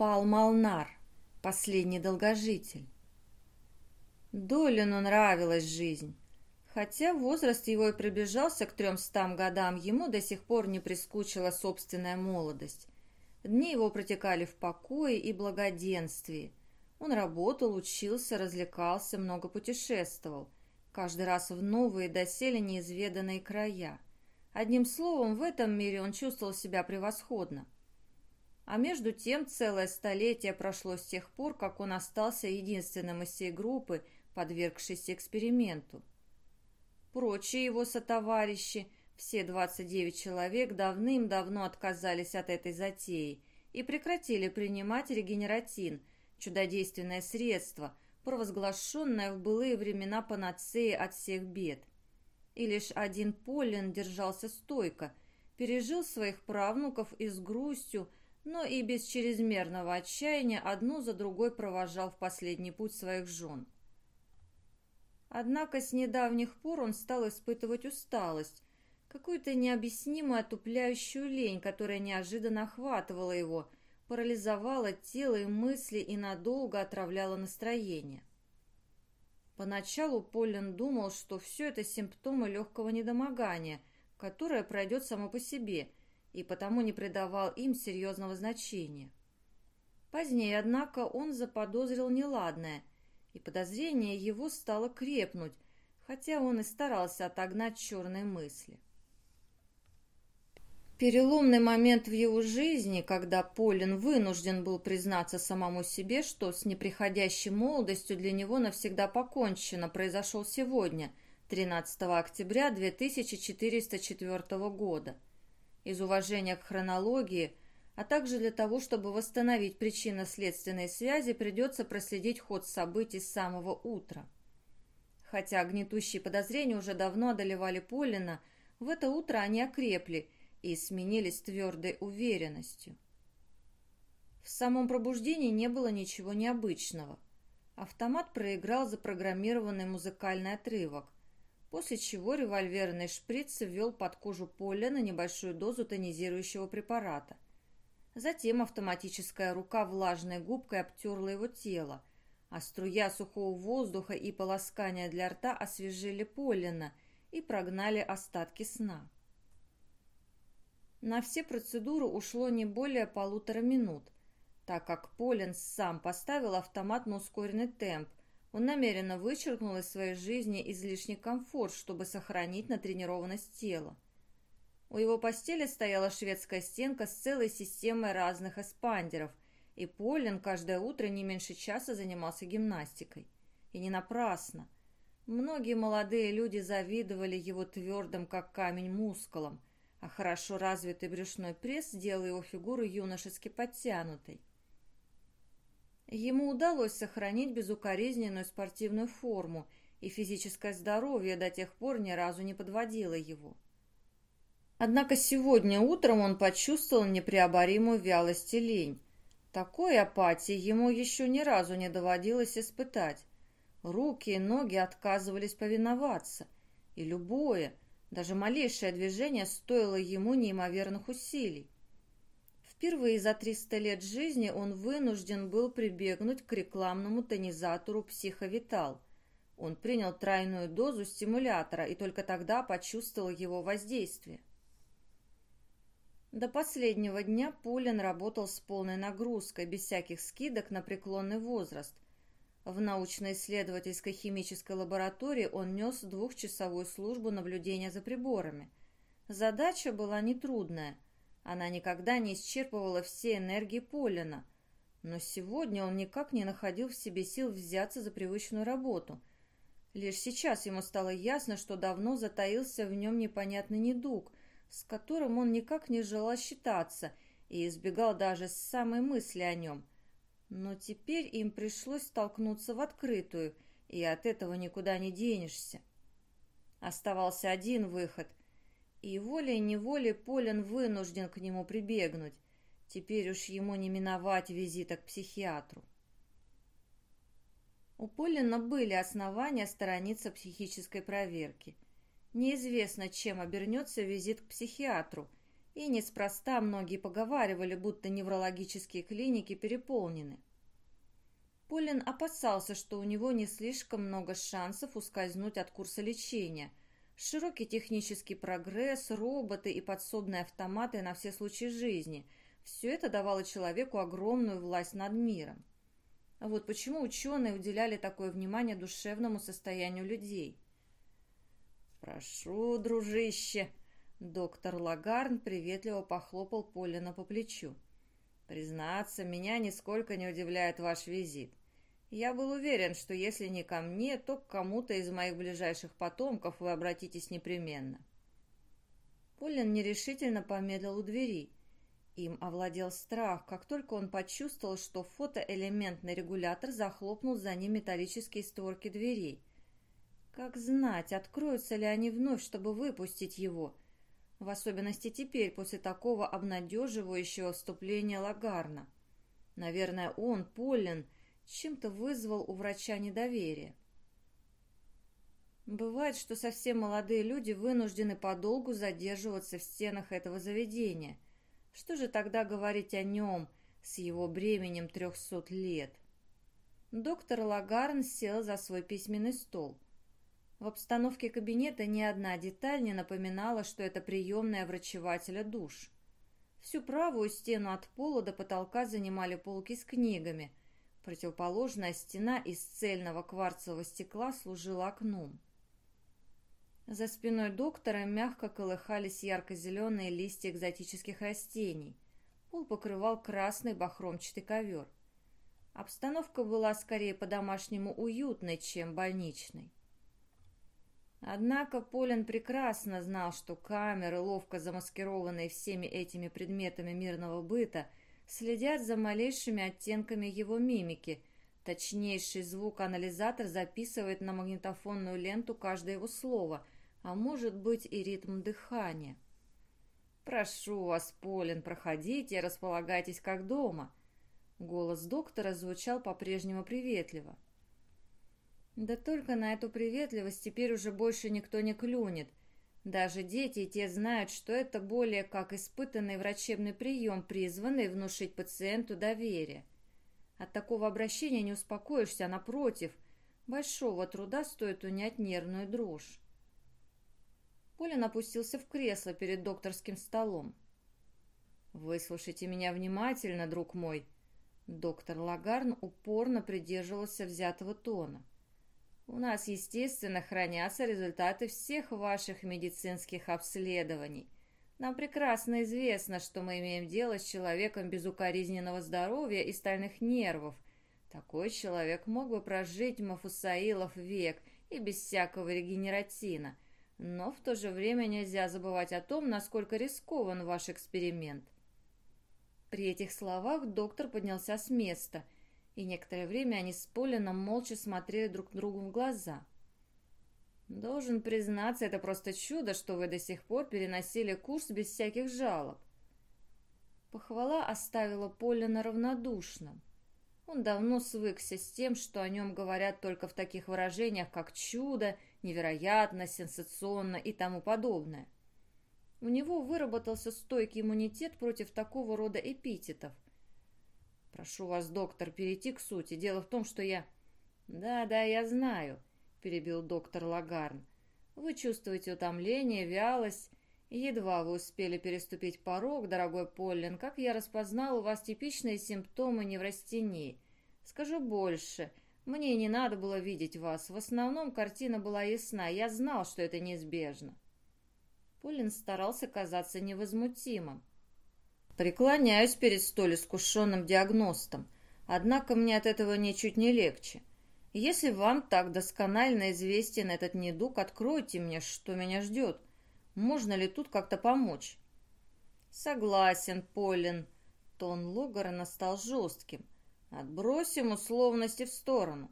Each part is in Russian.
Пал Малнар, последний долгожитель. Долину нравилась жизнь. Хотя возраст его и приближался к трёмстам годам, ему до сих пор не прискучила собственная молодость. Дни его протекали в покое и благоденствии. Он работал, учился, развлекался, много путешествовал. Каждый раз в новые, доселе неизведанные края. Одним словом, в этом мире он чувствовал себя превосходно. А между тем целое столетие прошло с тех пор, как он остался единственным из всей группы, подвергшейся эксперименту. Прочие его сотоварищи, все 29 человек, давным-давно отказались от этой затеи и прекратили принимать регенератин, чудодейственное средство, провозглашенное в былые времена панацеи от всех бед. И лишь один Поллен держался стойко, пережил своих правнуков и с грустью, но и без чрезмерного отчаяния одну за другой провожал в последний путь своих жен. Однако с недавних пор он стал испытывать усталость, какую-то необъяснимую отупляющую лень, которая неожиданно охватывала его, парализовала тело и мысли и надолго отравляла настроение. Поначалу Поллен думал, что все это симптомы легкого недомогания, которое пройдет само по себе, и потому не придавал им серьезного значения. Позднее, однако, он заподозрил неладное – и подозрение его стало крепнуть, хотя он и старался отогнать черные мысли. Переломный момент в его жизни, когда Полин вынужден был признаться самому себе, что с неприходящей молодостью для него навсегда покончено, произошел сегодня, 13 октября 2404 года. Из уважения к хронологии – а также для того, чтобы восстановить причинно-следственные связи, придется проследить ход событий с самого утра. Хотя гнетущие подозрения уже давно одолевали Полина, в это утро они окрепли и сменились твердой уверенностью. В самом пробуждении не было ничего необычного. Автомат проиграл запрограммированный музыкальный отрывок, после чего револьверный шприц ввел под кожу Полина небольшую дозу тонизирующего препарата – Затем автоматическая рука влажной губкой обтерла его тело, а струя сухого воздуха и полоскания для рта освежили Полина и прогнали остатки сна. На все процедуры ушло не более полутора минут, так как Полин сам поставил автомат на ускоренный темп, он намеренно вычеркнул из своей жизни излишний комфорт, чтобы сохранить натренированность тела. У его постели стояла шведская стенка с целой системой разных эспандеров, и Полин каждое утро не меньше часа занимался гимнастикой. И не напрасно. Многие молодые люди завидовали его твердым, как камень, мускулам, а хорошо развитый брюшной пресс сделал его фигуру юношески подтянутой. Ему удалось сохранить безукоризненную спортивную форму, и физическое здоровье до тех пор ни разу не подводило его. Однако сегодня утром он почувствовал непреоборимую вялость и лень. Такой апатии ему еще ни разу не доводилось испытать. Руки и ноги отказывались повиноваться, и любое, даже малейшее движение стоило ему неимоверных усилий. Впервые за 300 лет жизни он вынужден был прибегнуть к рекламному тонизатору «Психовитал». Он принял тройную дозу стимулятора и только тогда почувствовал его воздействие. До последнего дня Пулин работал с полной нагрузкой, без всяких скидок на преклонный возраст. В научно-исследовательской химической лаборатории он нес двухчасовую службу наблюдения за приборами. Задача была нетрудная. Она никогда не исчерпывала все энергии Полина. Но сегодня он никак не находил в себе сил взяться за привычную работу. Лишь сейчас ему стало ясно, что давно затаился в нем непонятный недуг – с которым он никак не желал считаться и избегал даже самой мысли о нем. Но теперь им пришлось столкнуться в открытую, и от этого никуда не денешься. Оставался один выход, и волей-неволей Полин вынужден к нему прибегнуть. Теперь уж ему не миновать визита к психиатру. У Полина были основания сторониться психической проверки – Неизвестно, чем обернется визит к психиатру, И неспроста многие поговаривали, будто неврологические клиники переполнены. Полин опасался, что у него не слишком много шансов ускользнуть от курса лечения. Широкий технический прогресс, роботы и подсобные автоматы на все случаи жизни – все это давало человеку огромную власть над миром. Вот почему ученые уделяли такое внимание душевному состоянию людей? «Прошу, дружище!» Доктор Лагарн приветливо похлопал Полина по плечу. «Признаться, меня нисколько не удивляет ваш визит. Я был уверен, что если не ко мне, то к кому-то из моих ближайших потомков вы обратитесь непременно». Полин нерешительно помедлил у двери. Им овладел страх, как только он почувствовал, что фотоэлементный регулятор захлопнул за ним металлические створки дверей. Как знать, откроются ли они вновь, чтобы выпустить его, в особенности теперь, после такого обнадеживающего вступления Лагарна. Наверное, он, Поллен, чем-то вызвал у врача недоверие. Бывает, что совсем молодые люди вынуждены подолгу задерживаться в стенах этого заведения – что же тогда говорить о нем с его бременем трехсот лет? Доктор Лагарн сел за свой письменный стол. В обстановке кабинета ни одна деталь не напоминала, что это приемная врачевателя душ. Всю правую стену от пола до потолка занимали полки с книгами. Противоположная стена из цельного кварцевого стекла служила окном. За спиной доктора мягко колыхались ярко-зеленые листья экзотических растений. Пол покрывал красный бахромчатый ковер. Обстановка была скорее по-домашнему уютной, чем больничной. Однако Полин прекрасно знал, что камеры, ловко замаскированные всеми этими предметами мирного быта, следят за малейшими оттенками его мимики. Точнейший звук-анализатор записывает на магнитофонную ленту каждое его слово – а может быть и ритм дыхания. «Прошу вас, Полин, проходите, располагайтесь как дома». Голос доктора звучал по-прежнему приветливо. Да только на эту приветливость теперь уже больше никто не клюнет. Даже дети и те знают, что это более как испытанный врачебный прием, призванный внушить пациенту доверие. От такого обращения не успокоишься, а напротив, большого труда стоит унять нервную дрожь. Полин опустился в кресло перед докторским столом. «Выслушайте меня внимательно, друг мой». Доктор Лагарн упорно придерживался взятого тона. «У нас, естественно, хранятся результаты всех ваших медицинских обследований. Нам прекрасно известно, что мы имеем дело с человеком без укоризненного здоровья и стальных нервов. Такой человек мог бы прожить Мафусаилов век и без всякого регенератина – но в то же время нельзя забывать о том, насколько рискован ваш эксперимент. При этих словах доктор поднялся с места, и некоторое время они с Полином молча смотрели друг другу в глаза. «Должен признаться, это просто чудо, что вы до сих пор переносили курс без всяких жалоб». Похвала оставила Полина равнодушным. Он давно свыкся с тем, что о нем говорят только в таких выражениях, как «чудо» невероятно, сенсационно и тому подобное. У него выработался стойкий иммунитет против такого рода эпитетов. «Прошу вас, доктор, перейти к сути. Дело в том, что я...» «Да, да, я знаю», — перебил доктор Лагарн. «Вы чувствуете утомление, вялость. Едва вы успели переступить порог, дорогой Поллин, как я распознал у вас типичные симптомы неврастении. Скажу больше, мне не надо было видеть вас. В основном картина была ясна. Я знал, что это неизбежно. Полин старался казаться невозмутимым. Преклоняюсь перед столь искушенным диагностом. Однако мне от этого ничуть не легче. Если вам так досконально известен этот недуг, откройте мне, что меня ждет. Можно ли тут как-то помочь? Согласен, Полин. Тон Логарена стал жестким. Отбросим условности в сторону.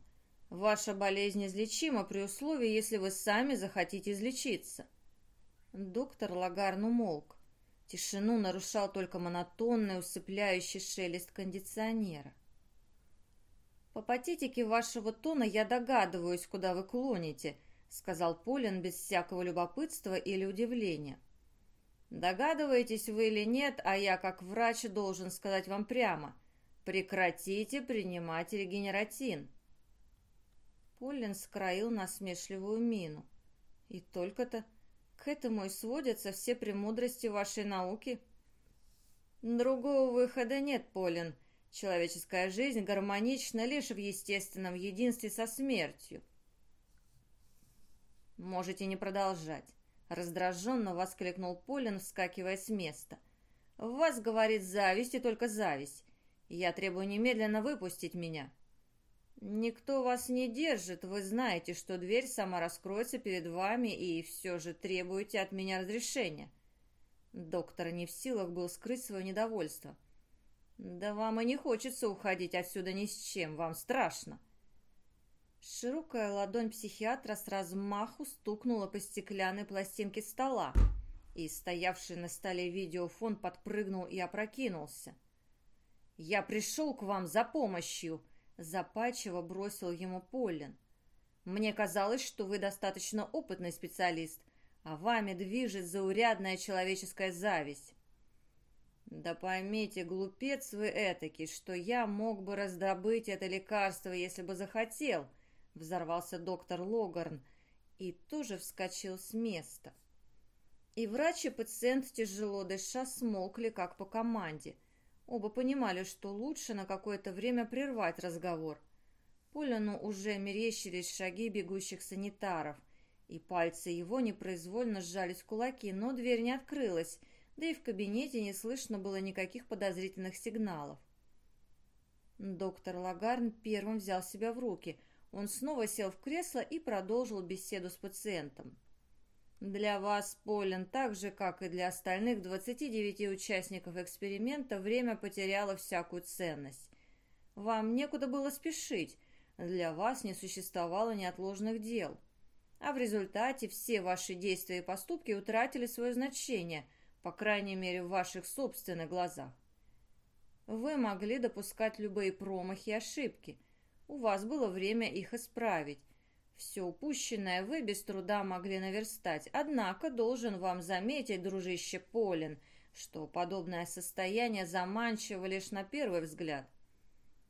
Ваша болезнь излечима при условии, если вы сами захотите излечиться. Доктор Лагарн умолк. Тишину нарушал только монотонный, усыпляющий шелест кондиционера. «По патетике вашего тона я догадываюсь, куда вы клоните», — сказал Полин без всякого любопытства или удивления. Догадываетесь вы или нет, а я как врач должен сказать вам прямо. Прекратите принимать регенератин. Поллин скроил насмешливую мину. И только-то к этому и сводятся все премудрости вашей науки. Другого выхода нет, Полин. Человеческая жизнь гармонична лишь в естественном единстве со смертью. Можете не продолжать. Раздраженно воскликнул Полин, вскакивая с места. «В вас, говорит, зависть и только зависть. Я требую немедленно выпустить меня». «Никто вас не держит, вы знаете, что дверь сама раскроется перед вами, и все же требуете от меня разрешения». Доктор не в силах был скрыть свое недовольство. «Да вам и не хочется уходить отсюда ни с чем, вам страшно». Широкая ладонь психиатра с размаху стукнула по стеклянной пластинке стола, и стоявший на столе видеофон подпрыгнул и опрокинулся. «Я пришел к вам за помощью», — запачиво бросил ему Поллин. «Мне казалось, что вы достаточно опытный специалист, а вами движет заурядная человеческая зависть». «Да поймите, глупец вы этакий, что я мог бы раздобыть это лекарство, если бы захотел», Взорвался доктор Логарн и тоже вскочил с места. И врач и пациент, тяжело дыша, смолкли, как по команде. Оба понимали, что лучше на какое-то время прервать разговор. Полину уже мерещились шаги бегущих санитаров, и пальцы его непроизвольно сжались в кулаки, но дверь не открылась, да и в кабинете не слышно было никаких подозрительных сигналов. Доктор Лагарн первым взял себя в руки. Он снова сел в кресло и продолжил беседу с пациентом. Для вас, Полин, так же, как и для остальных 29 участников эксперимента, время потеряло всякую ценность. Вам некуда было спешить, для вас не существовало неотложных дел. А в результате все ваши действия и поступки утратили свое значение, по крайней мере, в ваших собственных глазах. Вы могли допускать любые промахи и ошибки – у вас было время их исправить. Все упущенное вы без труда могли наверстать, однако должен вам заметить, дружище Полин, что подобное состояние заманчиво лишь на первый взгляд.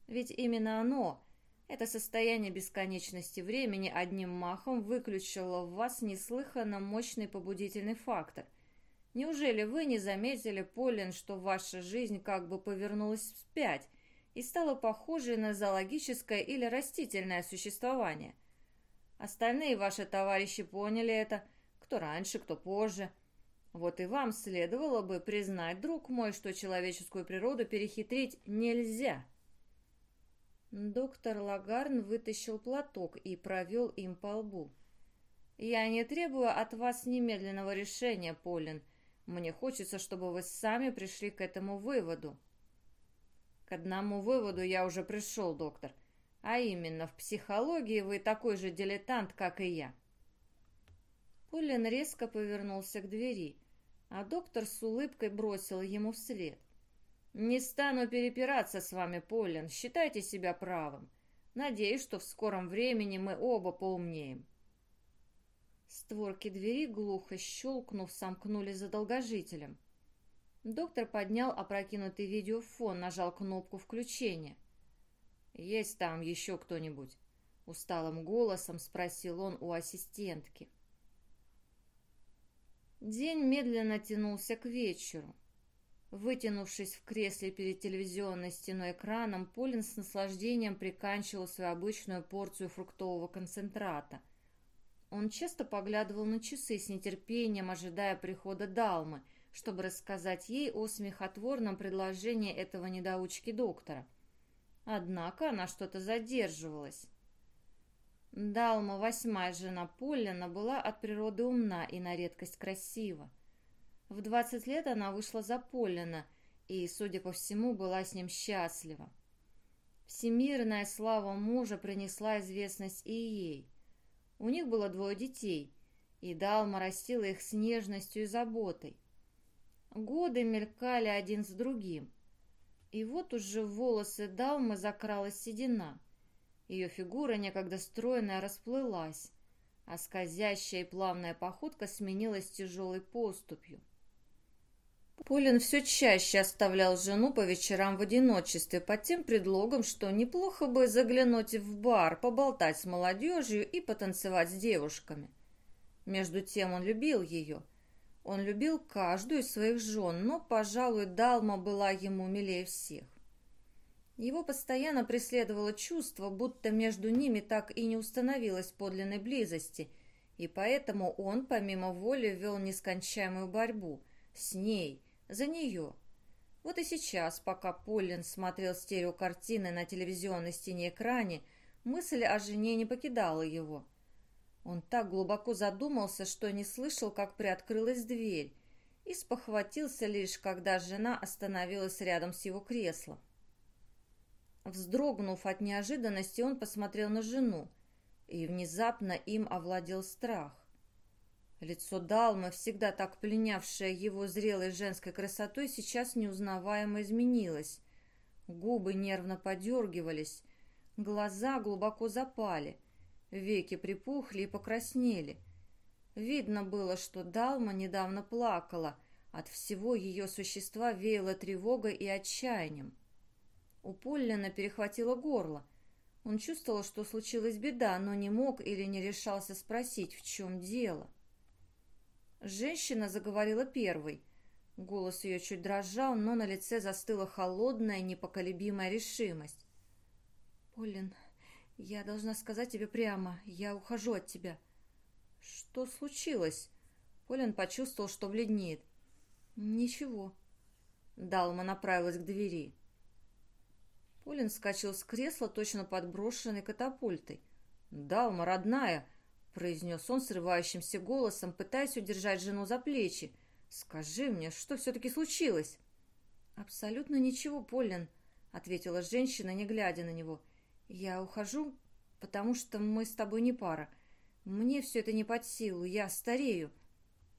Ведь именно оно, это состояние бесконечности времени, одним махом выключило в вас неслыханно мощный побудительный фактор. Неужели вы не заметили, Полин, что ваша жизнь как бы повернулась вспять, и стала похожей на зоологическое или растительное существование. Остальные ваши товарищи поняли это, кто раньше, кто позже. Вот и вам следовало бы признать, друг мой, что человеческую природу перехитрить нельзя. Доктор Лагарн вытащил платок и провел им по лбу. «Я не требую от вас немедленного решения, Полин. Мне хочется, чтобы вы сами пришли к этому выводу». К одному выводу я уже пришел, доктор. А именно, в психологии вы такой же дилетант, как и я. Полин резко повернулся к двери, а доктор с улыбкой бросил ему вслед. «Не стану перепираться с вами, Полин, считайте себя правым. Надеюсь, что в скором времени мы оба поумнеем». Створки двери, глухо щелкнув, сомкнули за долгожителем. Доктор поднял опрокинутый видеофон, нажал кнопку включения. «Есть там еще кто-нибудь?» Усталым голосом спросил он у ассистентки. День медленно тянулся к вечеру. Вытянувшись в кресле перед телевизионной стеной экраном, Полин с наслаждением приканчивал свою обычную порцию фруктового концентрата. Он часто поглядывал на часы с нетерпением, ожидая прихода Далмы – чтобы рассказать ей о смехотворном предложении этого недоучки доктора. Однако она что-то задерживалась. Далма, восьмая жена Поллина, была от природы умна и на редкость красива. В двадцать лет она вышла за Поллина и, судя по всему, была с ним счастлива. Всемирная слава мужа принесла известность и ей. У них было двое детей, и Далма растила их с нежностью и заботой. Годы мелькали один с другим. И вот уже в волосы Далмы закралась седина. Ее фигура, некогда стройная, расплылась, а скользящая и плавная походка сменилась тяжелой поступью. Полин все чаще оставлял жену по вечерам в одиночестве под тем предлогом, что неплохо бы заглянуть в бар, поболтать с молодежью и потанцевать с девушками. Между тем он любил ее. Он любил каждую из своих жен, но, пожалуй, Далма была ему милее всех. Его постоянно преследовало чувство, будто между ними так и не установилось подлинной близости, и поэтому он, помимо воли, вел нескончаемую борьбу с ней, за нее. Вот и сейчас, пока Поллин смотрел стереокартины на телевизионной стене экране, мысль о жене не покидала его. Он так глубоко задумался, что не слышал, как приоткрылась дверь, и спохватился лишь, когда жена остановилась рядом с его креслом. Вздрогнув от неожиданности, он посмотрел на жену, и внезапно им овладел страх. Лицо Далмы, всегда так пленявшее его зрелой женской красотой, сейчас неузнаваемо изменилось. Губы нервно подергивались, глаза глубоко запали, веки припухли и покраснели. Видно было, что Далма недавно плакала, от всего ее существа веяло тревогой и отчаянием. У Поллина перехватило горло. Он чувствовал, что случилась беда, но не мог или не решался спросить, в чем дело. Женщина заговорила первой. Голос ее чуть дрожал, но на лице застыла холодная, непоколебимая решимость. «Полин, я должна сказать тебе прямо, я ухожу от тебя». «Что случилось?» Полин почувствовал, что бледнеет. «Ничего». Далма направилась к двери. Полин вскочил с кресла, точно подброшенный катапультой. «Далма, родная!» — произнес он срывающимся голосом, пытаясь удержать жену за плечи. «Скажи мне, что все-таки случилось?» «Абсолютно ничего, Полин», — ответила женщина, не глядя на него. «Я ухожу, потому что мы с тобой не пара. Мне все это не под силу, я старею».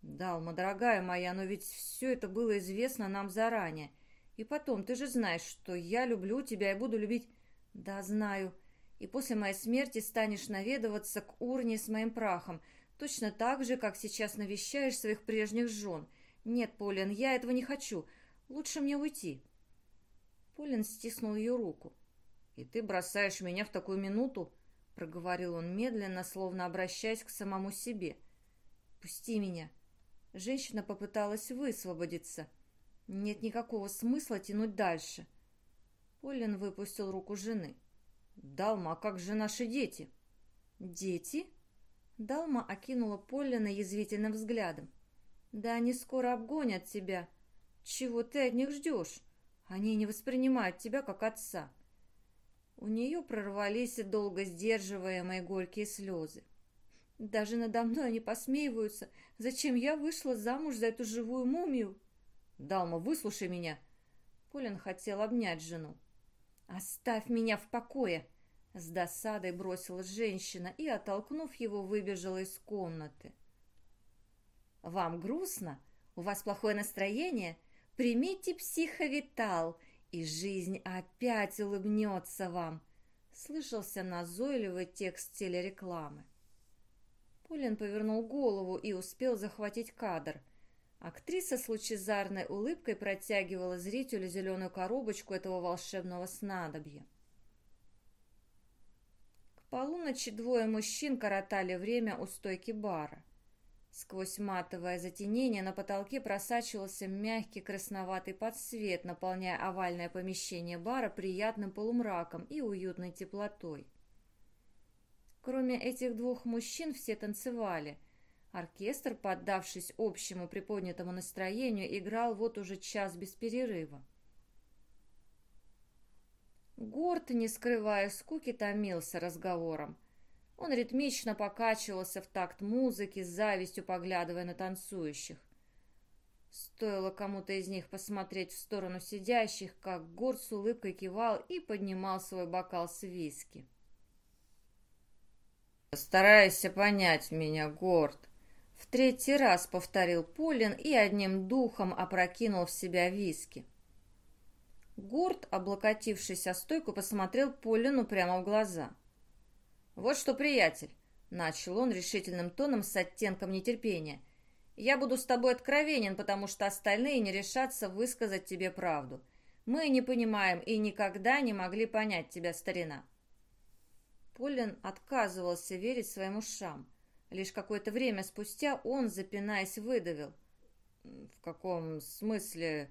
«Далма, дорогая моя, но ведь все это было известно нам заранее. И потом, ты же знаешь, что я люблю тебя и буду любить... Да, знаю. И после моей смерти станешь наведываться к урне с моим прахом, точно так же, как сейчас навещаешь своих прежних жен. Нет, Полин, я этого не хочу. Лучше мне уйти. Полин стиснул ее руку. «И ты бросаешь меня в такую минуту?» — проговорил он медленно, словно обращаясь к самому себе. «Пусти меня». Женщина попыталась высвободиться — нет никакого смысла тянуть дальше. Полин выпустил руку жены. «Далма, а как же наши дети?» «Дети?» Далма окинула Поллина язвительным взглядом. «Да они скоро обгонят тебя. Чего ты от них ждешь? Они не воспринимают тебя как отца». У нее прорвались долго сдерживаемые горькие слезы. Даже надо мной они посмеиваются. Зачем я вышла замуж за эту живую мумию? «Далма, выслушай меня!» Полин хотел обнять жену. «Оставь меня в покое!» С досадой бросила женщина и, оттолкнув его, выбежала из комнаты. «Вам грустно? У вас плохое настроение? Примите психовитал, и жизнь опять улыбнется вам!» Слышался назойливый текст телерекламы. Полин повернул голову и успел захватить кадр. Актриса с лучезарной улыбкой протягивала зрителю зеленую коробочку этого волшебного снадобья. К полуночи двое мужчин коротали время у стойки бара. Сквозь матовое затенение на потолке просачивался мягкий красноватый подсвет, наполняя овальное помещение бара приятным полумраком и уютной теплотой. Кроме этих двух мужчин все танцевали – Оркестр, поддавшись общему приподнятому настроению, играл вот уже час без перерыва. Горд, не скрывая скуки, томился разговором. Он ритмично покачивался в такт музыки, с завистью поглядывая на танцующих. Стоило кому-то из них посмотреть в сторону сидящих, как Горд с улыбкой кивал и поднимал свой бокал с виски. «Старайся понять меня, Горд», в третий раз повторил Полин и одним духом опрокинул в себя виски. Гурт, облокотившись о стойку, посмотрел Полину прямо в глаза. «Вот что, приятель!» — начал он решительным тоном с оттенком нетерпения. Я буду с тобой откровенен, потому что остальные не решатся высказать тебе правду. Мы не понимаем и никогда не могли понять тебя, старина». Полин отказывался верить своим ушам. Лишь какое-то время спустя он, запинаясь, выдавил. «В каком смысле?»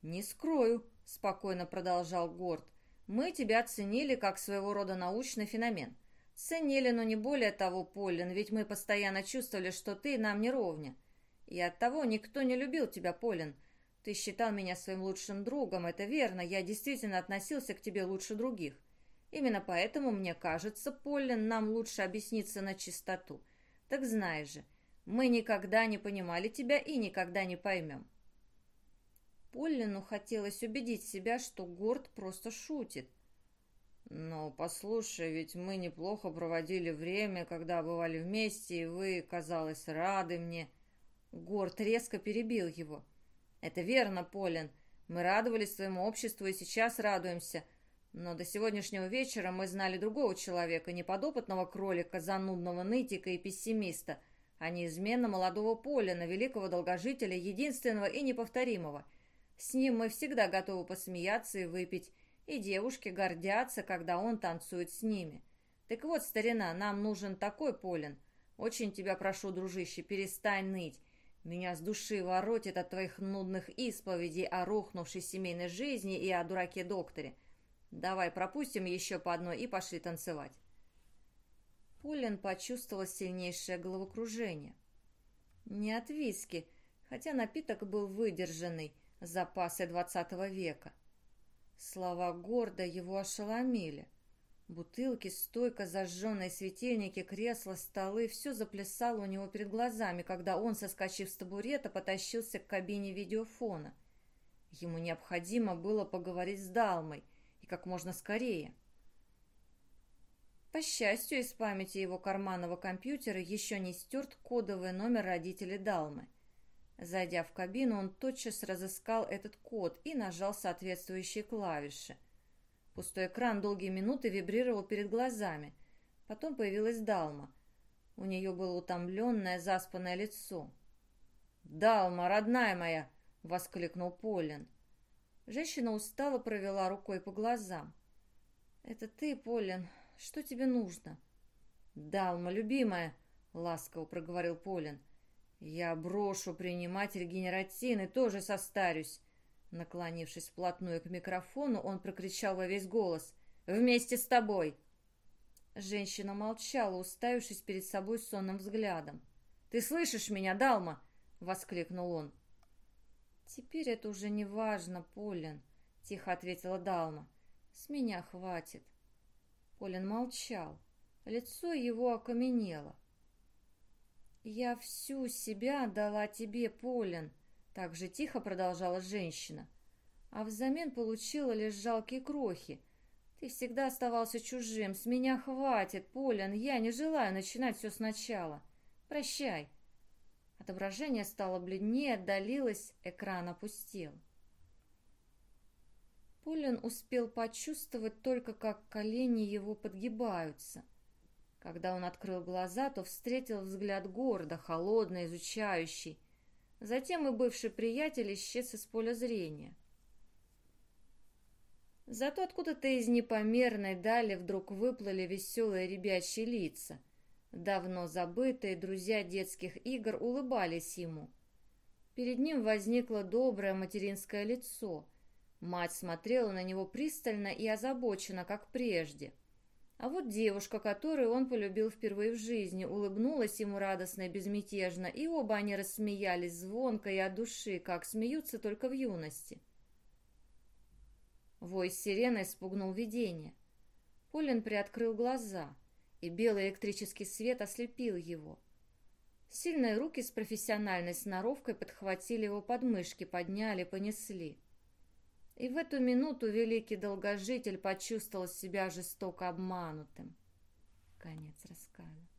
«Не скрою», — спокойно продолжал Горд. «Мы тебя оценили как своего рода научный феномен. Ценили, но не более того, Полин, ведь мы постоянно чувствовали, что ты нам не ровня. И оттого никто не любил тебя, Полин. Ты считал меня своим лучшим другом, это верно, я действительно относился к тебе лучше других. Именно поэтому, мне кажется, Полин, нам лучше объясниться на чистоту. Так знаешь же, мы никогда не понимали тебя и никогда не поймем. Поллину хотелось убедить себя, что Горд просто шутит. «Но послушай, ведь мы неплохо проводили время, когда бывали вместе, и вы, казалось, рады мне». Горд резко перебил его. «Это верно, Полин. Мы радовались своему обществу и сейчас радуемся. Но до сегодняшнего вечера мы знали другого человека, не подопытного кролика, занудного нытика и пессимиста, а неизменно молодого Полина, великого долгожителя, единственного и неповторимого. С ним мы всегда готовы посмеяться и выпить, и девушки гордятся, когда он танцует с ними. Так вот, старина, нам нужен такой Полин. Очень тебя прошу, дружище, перестань ныть. Меня с души воротит от твоих нудных исповедей о рухнувшей семейной жизни и о дураке-докторе. Давай пропустим еще по одной и пошли танцевать. Полин почувствовала сильнейшее головокружение. Не от виски, хотя напиток был выдержанный, запасы двадцатого века. Слова гордо его ошеломили. Бутылки, стойка, зажженные светильники, кресла, столы — все заплясало у него перед глазами, когда он, соскочив с табурета, потащился к кабине видеофона. Ему необходимо было поговорить с Далмой, и как можно скорее. По счастью, из памяти его карманного компьютера еще не стерт кодовый номер родителей Далмы. Зайдя в кабину, он тотчас разыскал этот код и нажал соответствующие клавиши — Пустой экран долгие минуты вибрировал перед глазами. Потом появилась Далма. У нее было утомленное, заспанное лицо. «Далма, родная моя!» — воскликнул Полин. Женщина устало провела рукой по глазам. «Это ты, Полин. Что тебе нужно?» «Далма, любимая!» — ласково проговорил Полин. «Я брошу принимать регенератин и тоже состарюсь. Наклонившись вплотную к микрофону, он прокричал во весь голос «Вместе с тобой!». Женщина молчала, уставившись перед собой сонным взглядом. «Ты слышишь меня, Далма?» — воскликнул он. «Теперь это уже не важно, Полин», — тихо ответила Далма. «С меня хватит». Полин молчал. Лицо его окаменело. «Я всю себя дала тебе, Полин», так же тихо продолжала женщина. А взамен получила лишь жалкие крохи. Ты всегда оставался чужим. С меня хватит, Полин. Я не желаю начинать все сначала. Прощай. Отображение стало бледнее, отдалилось, экран опустел. Полин успел почувствовать только, как колени его подгибаются. Когда он открыл глаза, то встретил взгляд города, холодный, изучающий. Затем и бывший приятель исчез из поля зрения. Зато откуда-то из непомерной дали вдруг выплыли веселые ребячьи лица. Давно забытые друзья детских игр улыбались ему. Перед ним возникло доброе материнское лицо. Мать смотрела на него пристально и озабоченно, как прежде. А вот девушка, которую он полюбил впервые в жизни, улыбнулась ему радостно и безмятежно, и оба они рассмеялись звонко и от души, как смеются только в юности. Вой сирены спугнул видение. Полин приоткрыл глаза, и белый электрический свет ослепил его. Сильные руки с профессиональной сноровкой подхватили его подмышки, подняли, понесли. И в эту минуту великий долгожитель почувствовал себя жестоко обманутым. Конец рассказа.